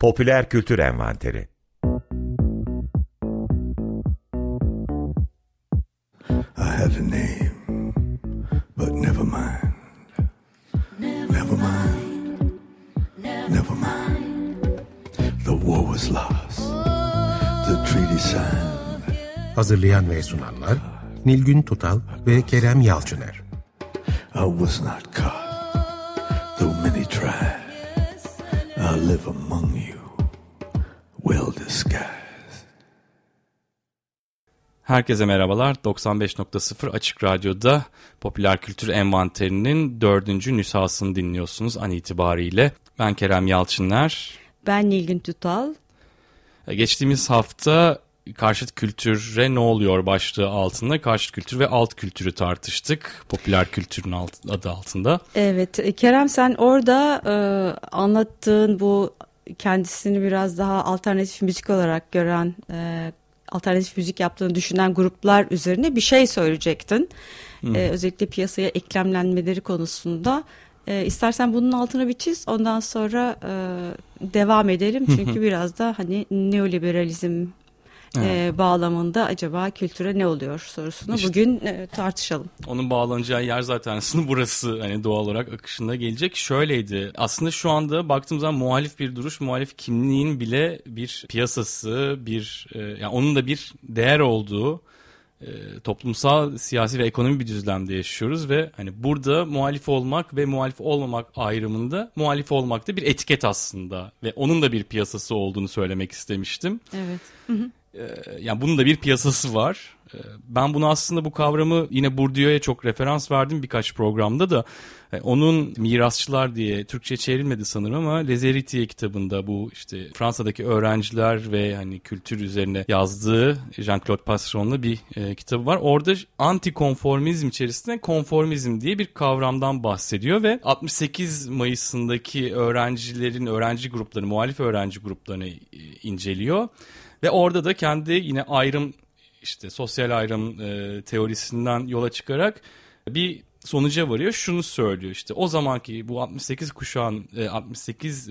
Popüler Kültür Envanteri I have a name, but never mind. Never mind. Never mind. The war was lost. The treaty signed. Hazırlayan ve sunanlar Nilgün Tutal ve Kerem Yalçıner. I was not caught, though many tried. I live among Herkese merhabalar. 95.0 Açık Radyo'da Popüler Kültür Envanteri'nin dördüncü nüshasını dinliyorsunuz an itibariyle. Ben Kerem Yalçınlar. Ben Nilgün Tutal. E, geçtiğimiz hafta karşıt kültüre ne oluyor başlığı altında karşıt kültür ve alt kültürü tartıştık. Popüler kültürün alt, adı altında. Evet e, Kerem sen orada e, anlattığın bu kendisini biraz daha alternatif müzik olarak gören e, alternatif müzik yaptığını düşünen gruplar üzerine bir şey söyleyecektin. Ee, özellikle piyasaya eklemlenmeleri konusunda. Ee, istersen bunun altına bir çiz ondan sonra e, devam edelim. Çünkü biraz da hani neoliberalizm evet. e, bağlamında acaba kültüre ne oluyor sorusunu işte, bugün e, tartışalım. Onun bağlanacağı yer zaten aslında burası hani doğal olarak akışında gelecek. Şöyleydi aslında şu anda baktığımız zaman muhalif bir duruş, muhalif kimliğin bile bir piyasası, bir e, yani onun da bir değer olduğu e, toplumsal, siyasi ve ekonomi bir düzlemde yaşıyoruz ve hani burada muhalif olmak ve muhalif olmamak ayrımında muhalif olmak da bir etiket aslında ve onun da bir piyasası olduğunu söylemek istemiştim. Evet. Hı hı. Ee, yani bunun da bir piyasası var. Ee, ben bunu aslında bu kavramı yine Bourdieu'ya çok referans verdim birkaç programda da. E, onun Mirasçılar diye Türkçe çevrilmedi sanırım ama Les Héritiers kitabında bu işte Fransa'daki öğrenciler ve hani kültür üzerine yazdığı Jean-Claude Passeron'la bir e, kitabı var. Orada antikonformizm içerisinde konformizm diye bir kavramdan bahsediyor ve 68 Mayıs'ındaki öğrencilerin, öğrenci gruplarını, muhalif öğrenci gruplarını e, inceliyor. Ve orada da kendi yine ayrım işte sosyal ayrım e, teorisinden yola çıkarak bir sonuca varıyor. Şunu söylüyor işte o zamanki bu 68 kuşağın 68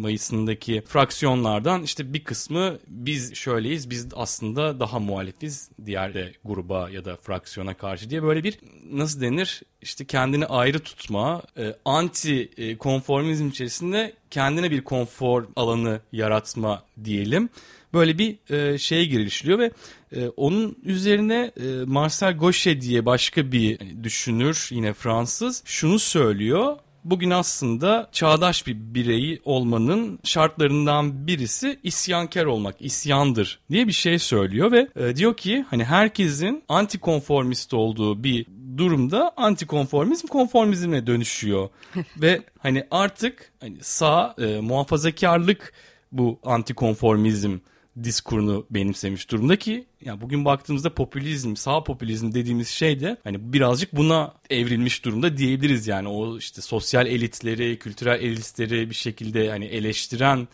Mayıs'ındaki fraksiyonlardan işte bir kısmı biz şöyleyiz biz aslında daha muhalifiz diğer de gruba ya da fraksiyona karşı diye böyle bir nasıl denir işte kendini ayrı tutma e, anti e, konformizm içerisinde kendine bir konfor alanı yaratma diyelim böyle bir e, şeye girişiliyor ve e, onun üzerine e, Marcel Gauchet diye başka bir düşünür yine Fransız şunu söylüyor. Bugün aslında çağdaş bir bireyi olmanın şartlarından birisi isyankar olmak, isyandır diye bir şey söylüyor ve e, diyor ki hani herkesin antikonformist olduğu bir durumda antikonformizm konformizme dönüşüyor ve hani artık hani sağ e, muhafazakarlık bu antikonformizm diskurunu benimsemiş durumda ki yani bugün baktığımızda popülizm, sağ popülizm dediğimiz şey de hani birazcık buna evrilmiş durumda diyebiliriz yani o işte sosyal elitleri, kültürel elitleri bir şekilde hani eleştiren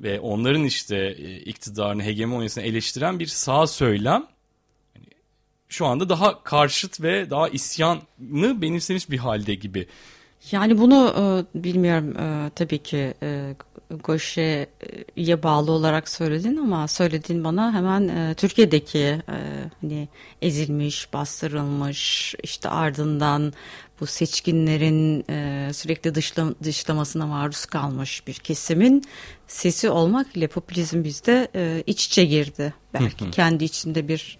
ve onların işte e, iktidarını, hegemonyasını eleştiren bir sağ söylem hani şu anda daha karşıt ve daha isyanı benimsemiş bir halde gibi. Yani bunu e, bilmiyorum e, tabii ki e, Goşe'ye bağlı olarak söyledin ama söylediğin bana hemen e, Türkiye'deki e, hani ezilmiş, bastırılmış işte ardından bu seçkinlerin e, sürekli dışla, dışlamasına maruz kalmış bir kesimin sesi olmak ile popülizm bizde e, iç içe girdi. Belki kendi içinde bir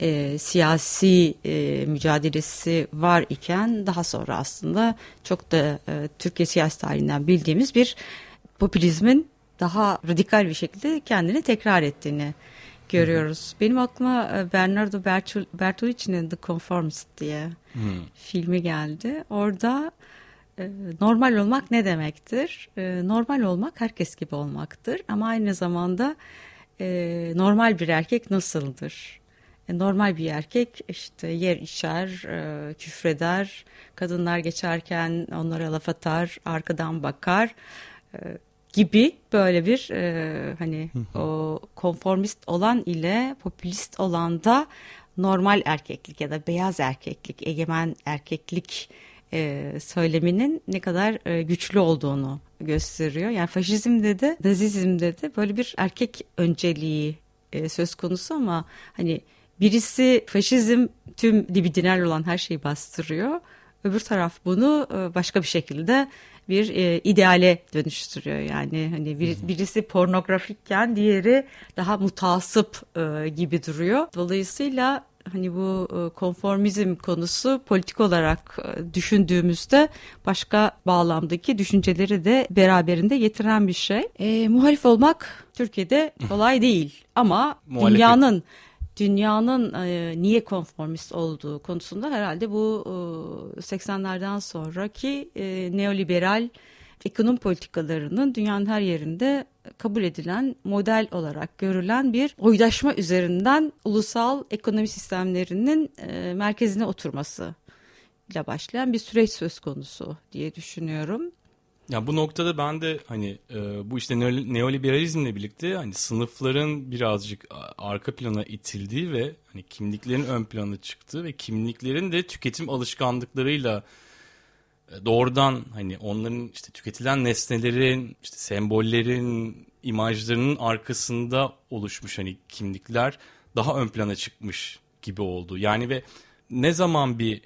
e, siyasi e, mücadelesi var iken daha sonra aslında çok da e, Türkiye siyasi tarihinden bildiğimiz bir popülizmin daha radikal bir şekilde kendini tekrar ettiğini görüyoruz. Benim aklıma e, Bernardo Bertolucci'nin The Conformist diye hmm. filmi geldi. Orada e, normal olmak ne demektir? E, normal olmak herkes gibi olmaktır ama aynı zamanda normal bir erkek nasıldır? Normal bir erkek işte yer içer, küfreder, kadınlar geçerken onlara laf atar, arkadan bakar gibi böyle bir e, hani o konformist olan ile popülist olan da normal erkeklik ya da beyaz erkeklik, egemen erkeklik e, söyleminin ne kadar e, güçlü olduğunu gösteriyor. Yani faşizmde de nazizmde de böyle bir erkek önceliği e, söz konusu ama hani birisi faşizm tüm libidinal olan her şeyi bastırıyor. Öbür taraf bunu e, başka bir şekilde bir e, ideale dönüştürüyor. Yani hani bir, birisi pornografikken diğeri daha mutasip e, gibi duruyor. Dolayısıyla hani bu e, konformizm konusu politik olarak e, düşündüğümüzde başka bağlamdaki düşünceleri de beraberinde getiren bir şey. E, muhalif olmak Türkiye'de kolay değil ama Muhalefet. dünyanın dünyanın e, niye konformist olduğu konusunda herhalde bu e, 80'lerden sonraki e, neoliberal ekonomi politikalarının dünyanın her yerinde kabul edilen model olarak görülen bir oydaşma üzerinden ulusal ekonomi sistemlerinin e, merkezine oturması ile başlayan bir süreç söz konusu diye düşünüyorum. Ya bu noktada ben de hani e, bu işte neoliberalizmle birlikte hani sınıfların birazcık arka plana itildiği ve hani kimliklerin ön plana çıktığı ve kimliklerin de tüketim alışkanlıklarıyla e, doğrudan hani onların işte tüketilen nesnelerin, işte sembollerin, imajlarının arkasında oluşmuş hani kimlikler daha ön plana çıkmış gibi oldu. Yani ve ne zaman bir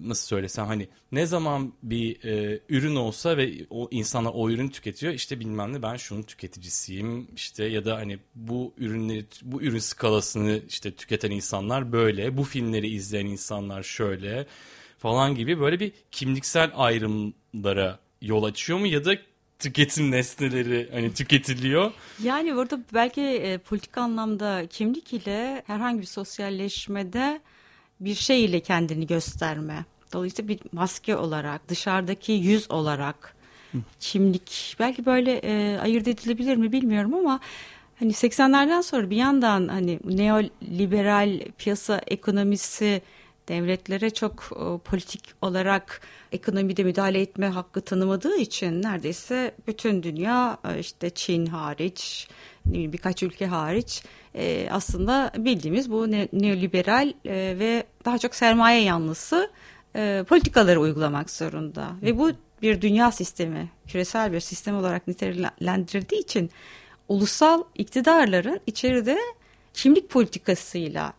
nasıl söylesem hani ne zaman bir e, ürün olsa ve o insanlar o ürünü tüketiyor işte bilmem ne ben şunun tüketicisiyim işte ya da hani bu ürünleri bu ürün skalasını işte tüketen insanlar böyle bu filmleri izleyen insanlar şöyle falan gibi böyle bir kimliksel ayrımlara yol açıyor mu ya da tüketim nesneleri hani tüketiliyor. Yani burada belki e, politik anlamda kimlik ile herhangi bir sosyalleşmede bir şey ile kendini gösterme. Dolayısıyla bir maske olarak, dışarıdaki yüz olarak kimlik belki böyle e, ayırt edilebilir mi bilmiyorum ama hani 80'lerden sonra bir yandan hani neoliberal piyasa ekonomisi devletlere çok e, politik olarak ekonomide müdahale etme hakkı tanımadığı için neredeyse bütün dünya e, işte Çin hariç birkaç ülke hariç e, aslında bildiğimiz bu neoliberal ve daha çok sermaye yanlısı politikaları uygulamak zorunda ve bu bir dünya sistemi küresel bir sistem olarak nitelendirdiği için ulusal iktidarların içeride kimlik politikasıyla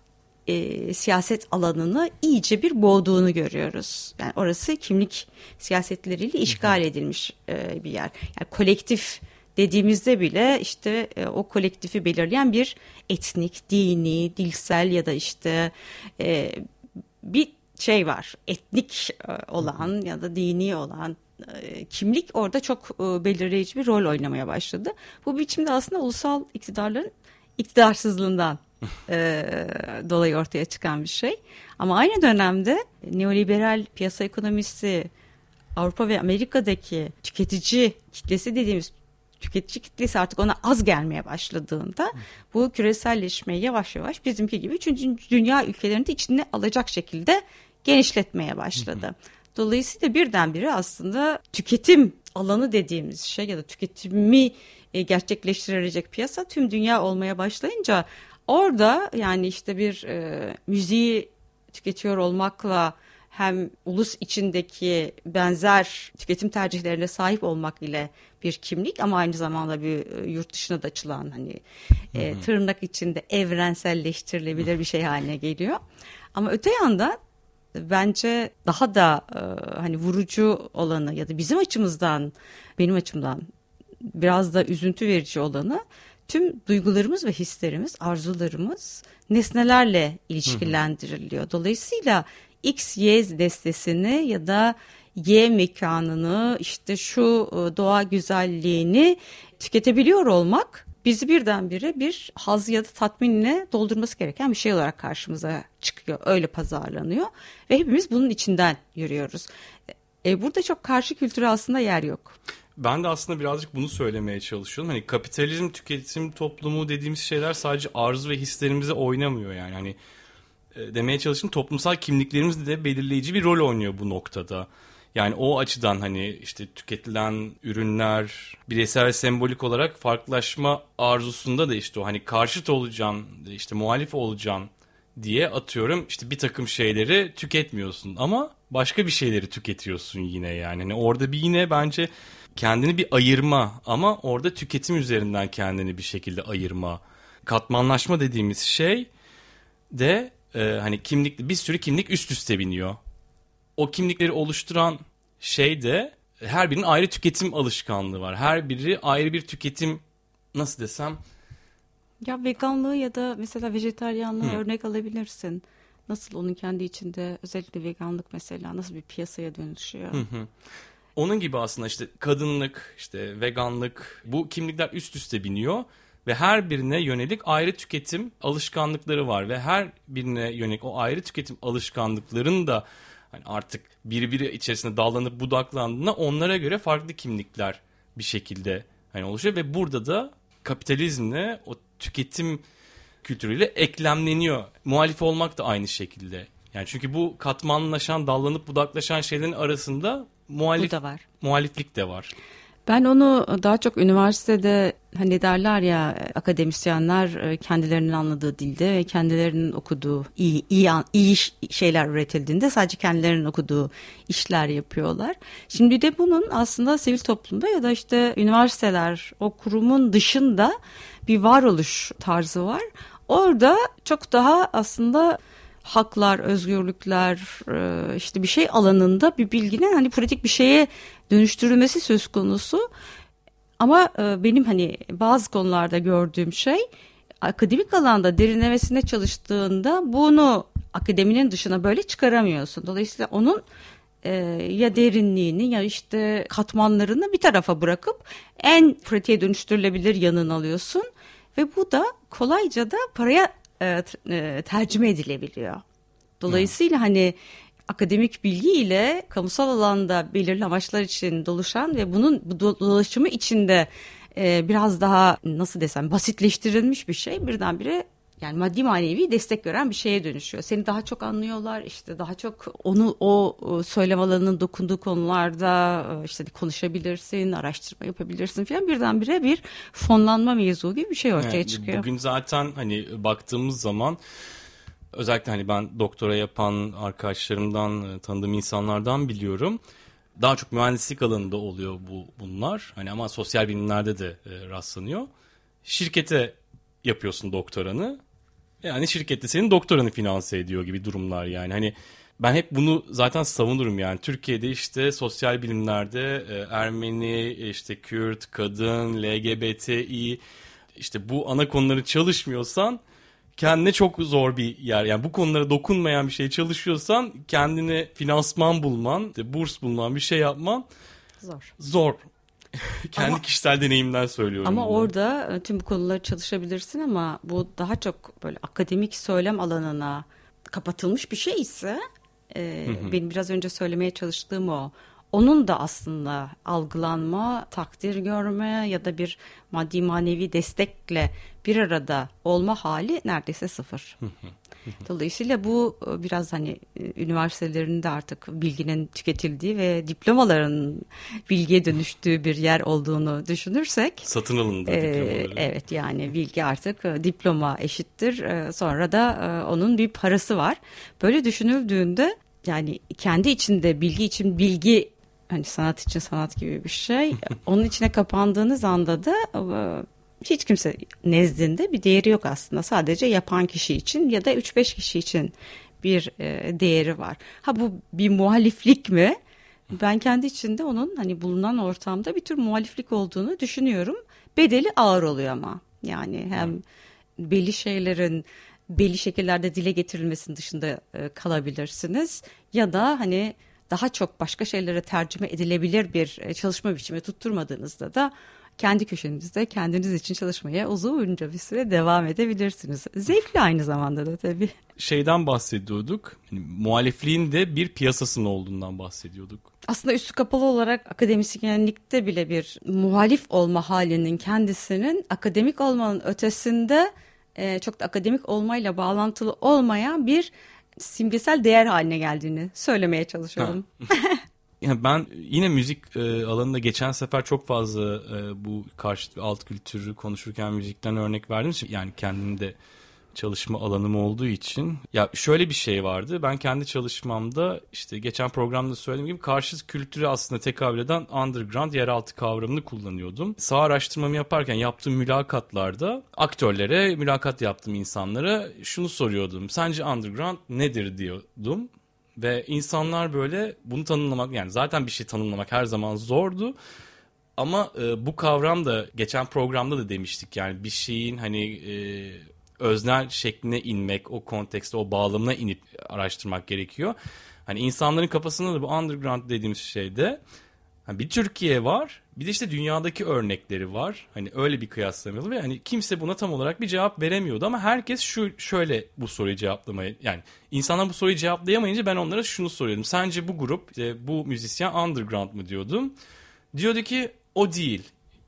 e, siyaset alanını iyice bir boğduğunu görüyoruz. Yani orası kimlik siyasetleriyle işgal edilmiş e, bir yer. Yani kolektif dediğimizde bile işte e, o kolektifi belirleyen bir etnik, dini, dilsel ya da işte e, bir şey var. Etnik e, olan ya da dini olan e, kimlik orada çok e, belirleyici bir rol oynamaya başladı. Bu biçimde aslında ulusal iktidarların iktidarsızlığından e, dolayı ortaya çıkan bir şey. Ama aynı dönemde neoliberal piyasa ekonomisi Avrupa ve Amerika'daki tüketici kitlesi dediğimiz tüketici kitlesi artık ona az gelmeye başladığında bu küreselleşmeyi yavaş yavaş bizimki gibi üçüncü dünya ülkelerinde de içine alacak şekilde genişletmeye başladı. Dolayısıyla birdenbire aslında tüketim alanı dediğimiz şey ya da tüketimi e, gerçekleştirecek piyasa tüm dünya olmaya başlayınca Orada yani işte bir e, müziği tüketiyor olmakla hem ulus içindeki benzer tüketim tercihlerine sahip olmak ile bir kimlik ama aynı zamanda bir e, yurt dışına da açılan hani e, tırnak içinde evrenselleştirilebilir bir şey haline geliyor. Ama öte yandan bence daha da e, hani vurucu olanı ya da bizim açımızdan benim açımdan biraz da üzüntü verici olanı tüm duygularımız ve hislerimiz, arzularımız nesnelerle ilişkilendiriliyor. Dolayısıyla X, Y destesini ya da Y mekanını işte şu e, doğa güzelliğini tüketebiliyor olmak bizi birdenbire bir haz ya da tatminle doldurması gereken bir şey olarak karşımıza çıkıyor. Öyle pazarlanıyor ve hepimiz bunun içinden yürüyoruz. E, burada çok karşı kültüre aslında yer yok. Ben de aslında birazcık bunu söylemeye çalışıyorum. Hani kapitalizm, tüketim toplumu dediğimiz şeyler sadece arzu ve hislerimize oynamıyor yani. Hani e, demeye çalıştım toplumsal kimliklerimiz de belirleyici bir rol oynuyor bu noktada. Yani o açıdan hani işte tüketilen ürünler bireysel ve sembolik olarak farklılaşma arzusunda da işte o hani karşıt olacaksın, işte muhalif olacaksın diye atıyorum işte bir takım şeyleri tüketmiyorsun ama başka bir şeyleri tüketiyorsun yine yani. yani orada bir yine bence kendini bir ayırma ama orada tüketim üzerinden kendini bir şekilde ayırma. Katmanlaşma dediğimiz şey de e, hani kimlik bir sürü kimlik üst üste biniyor. O kimlikleri oluşturan şey de her birinin ayrı tüketim alışkanlığı var. Her biri ayrı bir tüketim nasıl desem ya veganlığı ya da mesela vejetaryanlığı Hı. örnek alabilirsin. Nasıl onun kendi içinde özellikle veganlık mesela nasıl bir piyasaya dönüşüyor? Hı hı. Onun gibi aslında işte kadınlık, işte veganlık bu kimlikler üst üste biniyor ve her birine yönelik ayrı tüketim alışkanlıkları var ve her birine yönelik o ayrı tüketim alışkanlıkların da hani artık birbiri içerisinde dallanıp budaklandığında onlara göre farklı kimlikler bir şekilde hani oluşuyor ve burada da kapitalizmle o tüketim kültürüyle eklemleniyor. Muhalif olmak da aynı şekilde. Yani çünkü bu katmanlaşan, dallanıp budaklaşan şeylerin arasında muhalif, bu da var. muhaliflik de var. Ben onu daha çok üniversitede hani derler ya akademisyenler e, kendilerinin anladığı dilde ve kendilerinin okuduğu iyi iyi iyi şeyler üretildiğinde sadece kendilerinin okuduğu işler yapıyorlar. Şimdi de bunun aslında sivil toplumda ya da işte üniversiteler o kurumun dışında bir varoluş tarzı var. Orada çok daha aslında haklar, özgürlükler, e, işte bir şey alanında bir bilginin hani pratik bir şeye dönüştürülmesi söz konusu. Ama e, benim hani bazı konularda gördüğüm şey akademik alanda derinlemesine çalıştığında bunu akademinin dışına böyle çıkaramıyorsun. Dolayısıyla onun e, ya derinliğini ya işte katmanlarını bir tarafa bırakıp en pratiğe dönüştürülebilir yanını alıyorsun. Ve bu da kolayca da paraya e, tercüme edilebiliyor. Dolayısıyla hani akademik bilgi ile kamusal alanda belirli amaçlar için doluşan ve bunun bu dolaşımı içinde e, biraz daha nasıl desem basitleştirilmiş bir şey birdenbire yani maddi manevi destek gören bir şeye dönüşüyor. Seni daha çok anlıyorlar işte daha çok onu o söylem alanının dokunduğu konularda e, işte konuşabilirsin, araştırma yapabilirsin falan birdenbire bir fonlanma mevzu gibi bir şey ortaya yani çıkıyor. Bugün zaten hani baktığımız zaman özellikle hani ben doktora yapan arkadaşlarımdan e, tanıdığım insanlardan biliyorum. Daha çok mühendislik alanında oluyor bu bunlar. Hani ama sosyal bilimlerde de e, rastlanıyor. Şirkete yapıyorsun doktoranı yani şirkette senin doktoranı finanse ediyor gibi durumlar yani. Hani ben hep bunu zaten savunurum yani. Türkiye'de işte sosyal bilimlerde e, Ermeni, işte Kürt, kadın, LGBTİ işte bu ana konuları çalışmıyorsan kendine çok zor bir yer. Yani bu konulara dokunmayan bir şey çalışıyorsan kendine finansman bulman, işte burs bulman, bir şey yapman zor. Zor. Kendi ama, kişisel deneyimden söylüyorum. Ama bunu. orada e, tüm bu konuları çalışabilirsin ama bu daha çok böyle akademik söylem alanına kapatılmış bir şey ise e, benim biraz önce söylemeye çalıştığım o. Onun da aslında algılanma, takdir görme ya da bir maddi manevi destekle bir arada olma hali neredeyse sıfır. Dolayısıyla bu e, biraz hani e, üniversitelerinde artık bilginin tüketildiği ve diplomaların bilgiye dönüştüğü bir yer olduğunu düşünürsek. Satın alındı e, diplomaları. Evet yani bilgi artık e, diploma eşittir. Sonra da onun bir parası var. Böyle düşünüldüğünde yani kendi içinde bilgi için bilgi hani sanat için sanat gibi bir şey. Onun içine kapandığınız anda da hiç kimse nezdinde bir değeri yok aslında. Sadece yapan kişi için ya da 3-5 kişi için bir e, değeri var. Ha bu bir muhaliflik mi? Ben kendi içinde onun hani bulunan ortamda bir tür muhaliflik olduğunu düşünüyorum. Bedeli ağır oluyor ama. Yani hem belli şeylerin belli şekillerde dile getirilmesinin dışında e, kalabilirsiniz ya da hani daha çok başka şeylere tercüme edilebilir bir e, çalışma biçimi tutturmadığınızda da kendi köşenizde kendiniz için çalışmaya uzunca bir süre devam edebilirsiniz. Zevkli aynı zamanda da tabii. Şeyden bahsediyorduk. Yani, muhalifliğin de bir piyasasının olduğundan bahsediyorduk. Aslında üstü kapalı olarak akademisyenlikte bile bir muhalif olma halinin kendisinin akademik olmanın ötesinde e, çok da akademik olmayla bağlantılı olmayan bir simgesel değer haline geldiğini söylemeye çalışıyorum. yani ben yine müzik e, alanında geçen sefer çok fazla e, bu karşıt ve alt kültürü konuşurken müzikten örnek verdim. Yani kendimi de çalışma alanım olduğu için ya şöyle bir şey vardı. Ben kendi çalışmamda işte geçen programda söylediğim gibi karşı kültürü aslında tekabül eden underground yeraltı kavramını kullanıyordum. Sağ araştırmamı yaparken yaptığım mülakatlarda aktörlere mülakat yaptığım insanlara şunu soruyordum. Sence underground nedir diyordum. Ve insanlar böyle bunu tanımlamak yani zaten bir şey tanımlamak her zaman zordu. Ama e, bu kavram da geçen programda da demiştik yani bir şeyin hani e, öznel şekline inmek, o kontekste, o bağlamına inip araştırmak gerekiyor. Hani insanların kafasında da bu underground dediğimiz şeyde hani bir Türkiye var, bir de işte dünyadaki örnekleri var. Hani öyle bir kıyaslamalı ve hani kimse buna tam olarak bir cevap veremiyordu ama herkes şu şöyle bu soruyu cevaplamaya yani insanlar bu soruyu cevaplayamayınca ben onlara şunu soruyordum. Sence bu grup, işte bu müzisyen underground mı diyordum. Diyordu ki o değil.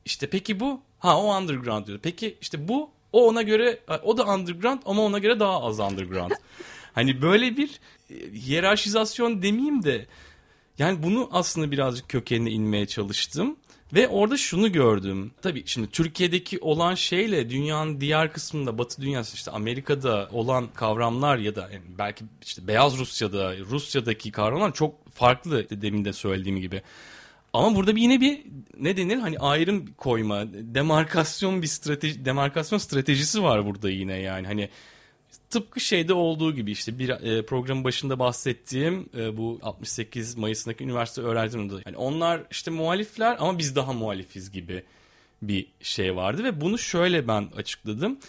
İşte peki bu? Ha o underground diyor. Peki işte bu o ona göre o da underground ama ona göre daha az underground. hani böyle bir e, hiyerarşizasyon demeyeyim de yani bunu aslında birazcık kökenine inmeye çalıştım. Ve orada şunu gördüm. Tabii şimdi Türkiye'deki olan şeyle dünyanın diğer kısmında Batı dünyası işte Amerika'da olan kavramlar ya da yani belki işte Beyaz Rusya'da, Rusya'daki kavramlar çok farklı demin de söylediğim gibi. Ama burada bir yine bir ne denir? Hani ayrım koyma, demarkasyon bir strateji, demarkasyon stratejisi var burada yine yani. Hani tıpkı şeyde olduğu gibi işte bir e, programın başında bahsettiğim e, bu 68 Mayıs'ındaki üniversite öğrencilerinde yani onlar işte muhalifler ama biz daha muhalifiz gibi bir şey vardı ve bunu şöyle ben açıkladım.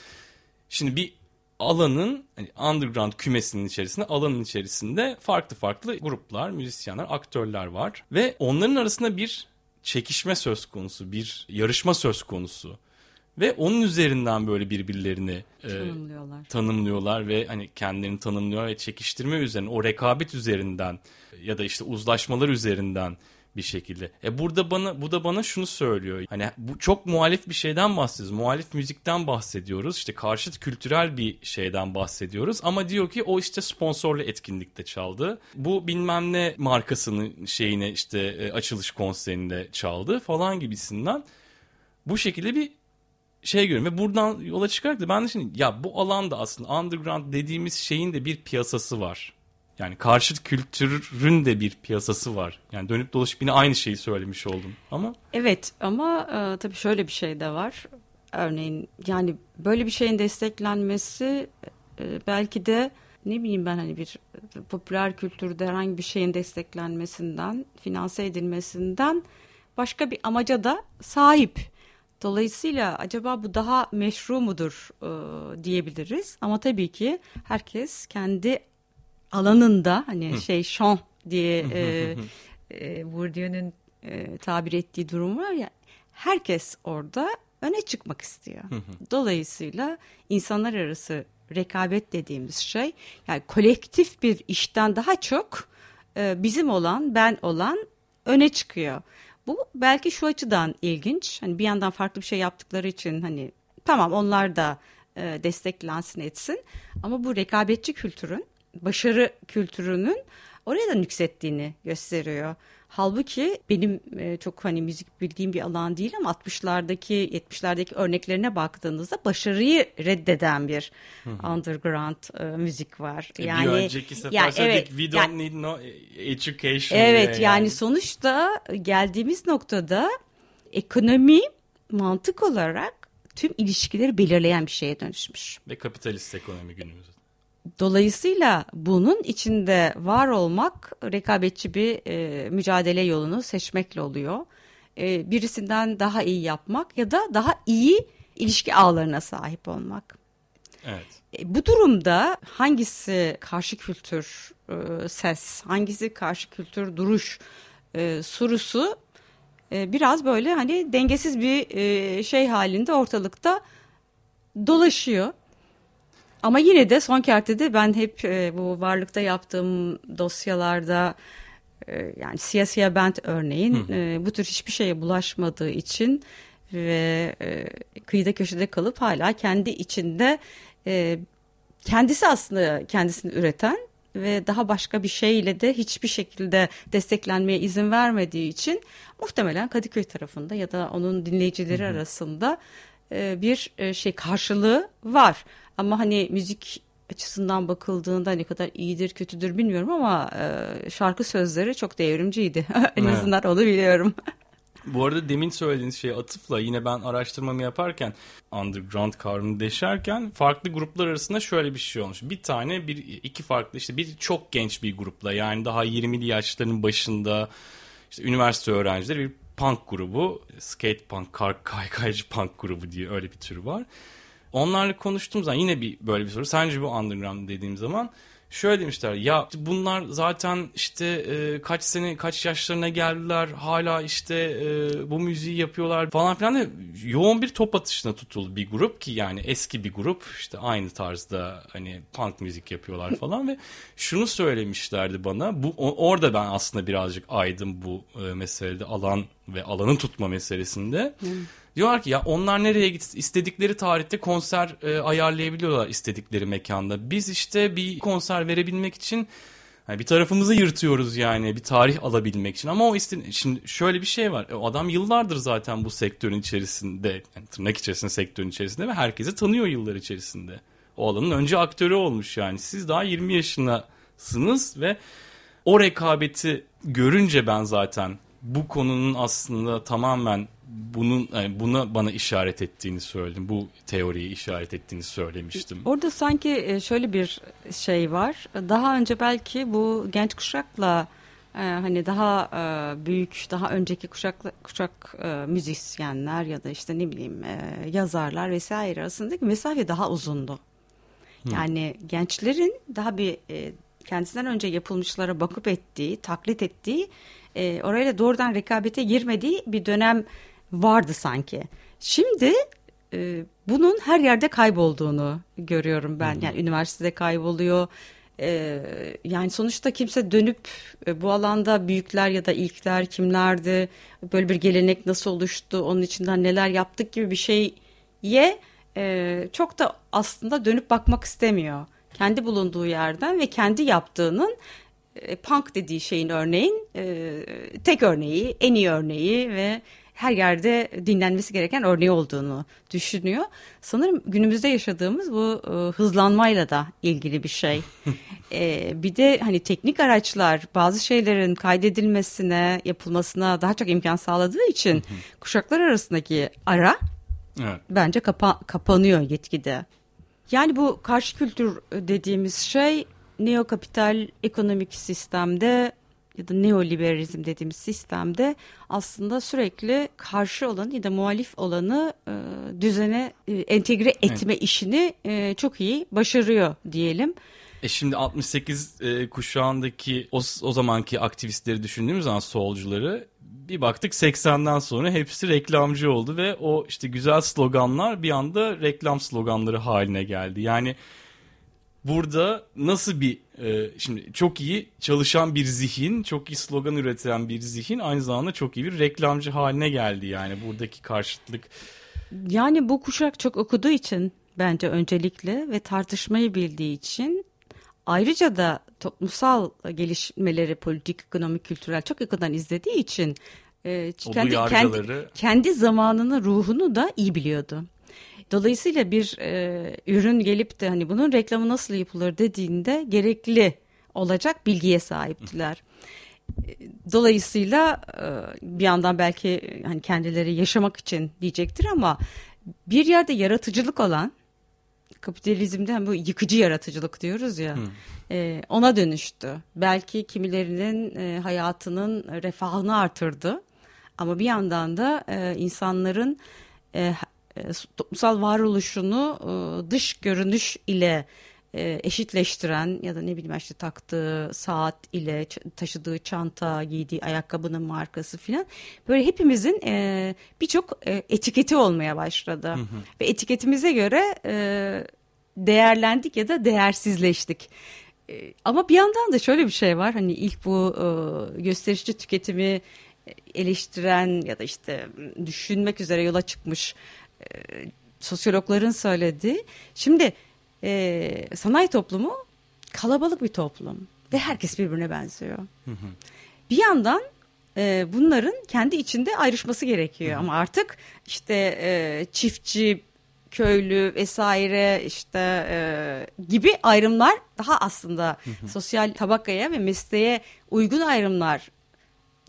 Şimdi bir alanın hani underground kümesinin içerisinde alanın içerisinde farklı farklı gruplar, müzisyenler, aktörler var ve onların arasında bir çekişme söz konusu, bir yarışma söz konusu. Ve onun üzerinden böyle birbirlerini e, tanımlıyorlar. E, tanımlıyorlar ve hani kendilerini tanımlıyorlar ve çekiştirme üzerine o rekabet üzerinden ya da işte uzlaşmalar üzerinden bir şekilde. E burada bana bu da bana şunu söylüyor. Hani bu çok muhalif bir şeyden bahsediyoruz. Muhalif müzikten bahsediyoruz. İşte karşıt kültürel bir şeyden bahsediyoruz. Ama diyor ki o işte sponsorlu etkinlikte çaldı. Bu bilmem ne markasının şeyine işte e, açılış konserinde çaldı falan gibisinden. Bu şekilde bir şey görüyorum ve buradan yola çıkarak da ben de şimdi ya bu alanda aslında underground dediğimiz şeyin de bir piyasası var. Yani karşıt kültürün de bir piyasası var. Yani dönüp dolaşıp yine aynı şeyi söylemiş oldum ama. Evet ama e, tabii şöyle bir şey de var. Örneğin yani böyle bir şeyin desteklenmesi e, belki de ne bileyim ben hani bir popüler kültürde herhangi bir şeyin desteklenmesinden, finanse edilmesinden başka bir amaca da sahip. Dolayısıyla acaba bu daha meşru mudur e, diyebiliriz. Ama tabii ki herkes kendi alanında hani Hı. şey şan diye e, e, Bourdieu'nun e, tabir ettiği durum var ya herkes orada öne çıkmak istiyor. Dolayısıyla insanlar arası rekabet dediğimiz şey yani kolektif bir işten daha çok e, bizim olan ben olan öne çıkıyor. Bu belki şu açıdan ilginç. Hani bir yandan farklı bir şey yaptıkları için hani tamam onlar da e, desteklensin etsin ama bu rekabetçi kültürün başarı kültürünün oraya da nüksettiğini gösteriyor. Halbuki benim e, çok hani müzik bildiğim bir alan değil ama 60'lardaki 70'lerdeki örneklerine baktığınızda başarıyı reddeden bir underground e, müzik var. E, yani bir önceki sefer yani, evet, we don't yani, need no education. Evet yani. yani sonuçta geldiğimiz noktada ekonomi mantık olarak tüm ilişkileri belirleyen bir şeye dönüşmüş. Ve kapitalist ekonomi günümüzde. Dolayısıyla bunun içinde var olmak rekabetçi bir e, mücadele yolunu seçmekle oluyor. E, birisinden daha iyi yapmak ya da daha iyi ilişki ağlarına sahip olmak. Evet. E, bu durumda hangisi karşı kültür e, ses, hangisi karşı kültür duruş e, sorusu e, biraz böyle hani dengesiz bir e, şey halinde ortalıkta dolaşıyor. Ama yine de son kertede ben hep e, bu varlıkta yaptığım dosyalarda e, yani siyasiye bent örneğin e, bu tür hiçbir şeye bulaşmadığı için ve e, kıyıda köşede kalıp hala kendi içinde e, kendisi aslında kendisini üreten ve daha başka bir şeyle de hiçbir şekilde desteklenmeye izin vermediği için muhtemelen Kadıköy tarafında ya da onun dinleyicileri hı hı. arasında e, bir e, şey karşılığı var. Ama hani müzik açısından bakıldığında ne kadar iyidir kötüdür bilmiyorum ama e, şarkı sözleri çok devrimciydi. en azından onu biliyorum. Bu arada demin söylediğiniz şey atıfla yine ben araştırmamı yaparken underground kavramını deşerken farklı gruplar arasında şöyle bir şey olmuş. Bir tane bir iki farklı işte bir çok genç bir grupla yani daha 20'li yaşlarının başında işte üniversite öğrencileri bir punk grubu. Skate punk, kar, kaykaycı punk grubu diye öyle bir tür var. Onlarla konuştuğum zaman yine bir böyle bir soru. Sence bu underground dediğim zaman şöyle demişler ya bunlar zaten işte e, kaç sene kaç yaşlarına geldiler hala işte e, bu müziği yapıyorlar falan filan da yoğun bir top atışına tutuldu bir grup ki yani eski bir grup işte aynı tarzda hani punk müzik yapıyorlar falan ve şunu söylemişlerdi bana bu orada ben aslında birazcık aydım bu e, meselede alan ve alanın tutma meselesinde. Hmm. Diyorlar ki ya onlar nereye git istedikleri tarihte konser e, ayarlayabiliyorlar istedikleri mekanda. Biz işte bir konser verebilmek için yani bir tarafımızı yırtıyoruz yani bir tarih alabilmek için. Ama o iste şimdi şöyle bir şey var. O adam yıllardır zaten bu sektörün içerisinde, yani tırnak içerisinde sektörün içerisinde ve herkesi tanıyor yıllar içerisinde. O alanın önce aktörü olmuş yani. Siz daha 20 yaşındasınız ve o rekabeti görünce ben zaten bu konunun aslında tamamen bunun yani buna bana işaret ettiğini söyledim. Bu teoriyi işaret ettiğini söylemiştim. Orada sanki e, şöyle bir şey var. Daha önce belki bu genç kuşakla e, hani daha e, büyük, daha önceki kuşak kuşak müzisyenler ya da işte ne bileyim yazarlar vesaire arasındaki mesafe daha uzundu. Yani gençlerin daha bir kendisinden önce yapılmışlara bakıp ettiği, taklit ettiği, orayla doğrudan rekabete girmediği bir dönem vardı sanki. Şimdi e, bunun her yerde kaybolduğunu görüyorum ben. Yani üniversitede kayboluyor. E, yani sonuçta kimse dönüp e, bu alanda büyükler ya da ilkler kimlerdi, böyle bir gelenek nasıl oluştu, onun içinden neler yaptık gibi bir şeye e, çok da aslında dönüp bakmak istemiyor. Kendi bulunduğu yerden ve kendi yaptığının e, punk dediği şeyin örneğin e, tek örneği, en iyi örneği ve her yerde dinlenmesi gereken örneği olduğunu düşünüyor. Sanırım günümüzde yaşadığımız bu e, hızlanmayla da ilgili bir şey. e, bir de hani teknik araçlar bazı şeylerin kaydedilmesine, yapılmasına daha çok imkan sağladığı için kuşaklar arasındaki ara evet. bence kapa kapanıyor yetkide. Yani bu karşı kültür dediğimiz şey neokapital ekonomik sistemde ya da neoliberalizm dediğimiz sistemde aslında sürekli karşı olanı ya da muhalif olanı e, düzene e, entegre etme evet. işini e, çok iyi başarıyor diyelim. E şimdi 68 e, kuşağındaki o, o zamanki aktivistleri düşündüğümüz zaman solcuları bir baktık 80'den sonra hepsi reklamcı oldu ve o işte güzel sloganlar bir anda reklam sloganları haline geldi. Yani burada nasıl bir e, şimdi çok iyi çalışan bir zihin, çok iyi slogan üreten bir zihin aynı zamanda çok iyi bir reklamcı haline geldi yani buradaki karşıtlık. Yani bu kuşak çok okuduğu için bence öncelikle ve tartışmayı bildiği için ayrıca da toplumsal gelişmeleri politik, ekonomik, kültürel çok yakından izlediği için e, kendi, kendi, kendi zamanının ruhunu da iyi biliyordu. Dolayısıyla bir e, ürün gelip de hani bunun reklamı nasıl yapılır dediğinde gerekli olacak bilgiye sahiptiler. Dolayısıyla e, bir yandan belki hani kendileri yaşamak için diyecektir ama bir yerde yaratıcılık olan kapitalizmde hani bu yıkıcı yaratıcılık diyoruz ya hmm. e, ona dönüştü. Belki kimilerinin e, hayatının refahını artırdı ama bir yandan da e, insanların e, e, toplumsal varoluşunu e, dış görünüş ile e, eşitleştiren ya da ne bileyim işte taktığı saat ile taşıdığı çanta, giydiği ayakkabının markası filan böyle hepimizin birçok etiketi olmaya başladı. Hı hı. Ve etiketimize göre değerlendik ya da değersizleştik. Ama bir yandan da şöyle bir şey var hani ilk bu gösterişçi tüketimi eleştiren ya da işte düşünmek üzere yola çıkmış e, sosyologların söylediği. Şimdi e, sanayi toplumu kalabalık bir toplum ve herkes birbirine benziyor. Bir yandan e, bunların kendi içinde ayrışması gerekiyor ama artık işte e, çiftçi köylü vesaire işte e, gibi ayrımlar daha aslında sosyal tabakaya ve mesleğe uygun ayrımlar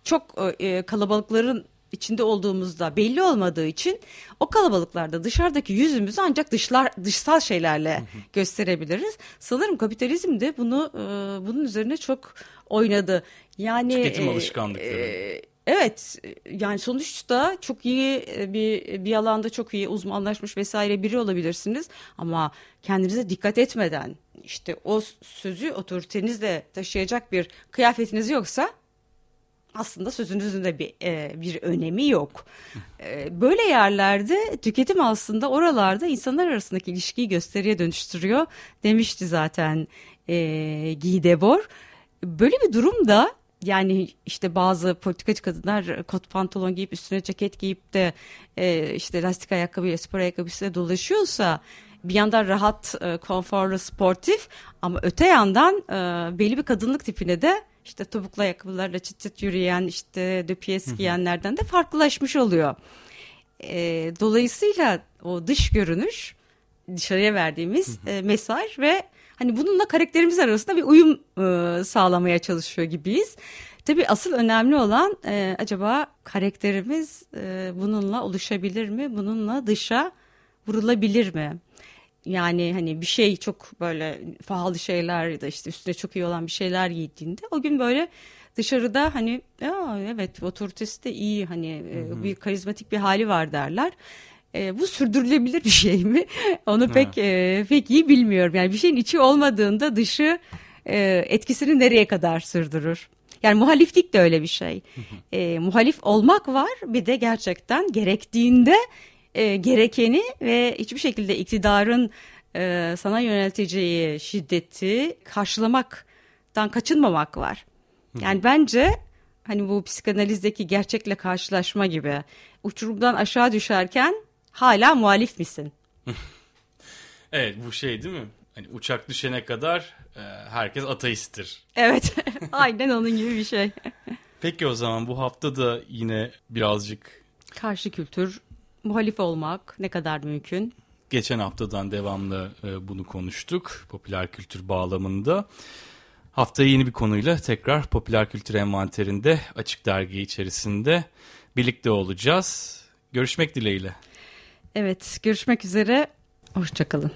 çok e, kalabalıkların içinde olduğumuzda belli olmadığı için o kalabalıklarda dışarıdaki yüzümüzü ancak dışlar dışsal şeylerle gösterebiliriz. Sanırım kapitalizm de bunu e, bunun üzerine çok oynadı. Yani tüketim e, alışkanlıkları. E, Evet yani sonuçta çok iyi e, bir bir alanda çok iyi uzmanlaşmış vesaire biri olabilirsiniz ama kendinize dikkat etmeden işte o sözü otoritenizle taşıyacak bir kıyafetiniz yoksa aslında sözünüzün de bir e, bir önemi yok. E, böyle yerlerde tüketim aslında oralarda insanlar arasındaki ilişkiyi gösteriye dönüştürüyor demişti zaten e, Guy Debord. Böyle bir durumda yani işte bazı politikacı kadınlar kot pantolon giyip üstüne ceket giyip de e, işte lastik ayakkabıyla spor ayakkabısıyla dolaşıyorsa bir yandan rahat, e, konforlu, sportif ama öte yandan e, belli bir kadınlık tipine de işte topuklu ayakkabılarla çıt çıt yürüyen işte döpiyes giyenlerden de farklılaşmış oluyor. E, dolayısıyla o dış görünüş dışarıya verdiğimiz e, mesaj ve hani bununla karakterimiz arasında bir uyum e, sağlamaya çalışıyor gibiyiz. Tabii asıl önemli olan e, acaba karakterimiz e, bununla oluşabilir mi? Bununla dışa vurulabilir mi? Yani hani bir şey çok böyle pahalı şeyler ya da işte üstüne çok iyi olan bir şeyler giydiğinde o gün böyle dışarıda hani ya evet otoritesi de iyi hani hı. bir karizmatik bir hali var derler. E, bu sürdürülebilir bir şey mi? Onu pek e, pek iyi bilmiyorum. Yani bir şeyin içi olmadığında dışı e, etkisini nereye kadar sürdürür? Yani muhaliflik de öyle bir şey. e, muhalif olmak var bir de gerçekten gerektiğinde e, gerekeni ve hiçbir şekilde iktidarın e, sana yönelteceği şiddeti karşılamaktan kaçınmamak var. Yani bence hani bu psikanalizdeki gerçekle karşılaşma gibi uçurumdan aşağı düşerken hala muhalif misin? evet bu şey değil mi? Hani uçak düşene kadar e, herkes ateisttir. Evet aynen onun gibi bir şey. Peki o zaman bu hafta da yine birazcık karşı kültür muhalif olmak ne kadar mümkün? Geçen haftadan devamlı e, bunu konuştuk popüler kültür bağlamında. Haftaya yeni bir konuyla tekrar popüler kültür envanterinde açık dergi içerisinde birlikte olacağız. Görüşmek dileğiyle. Evet görüşmek üzere. Hoşçakalın.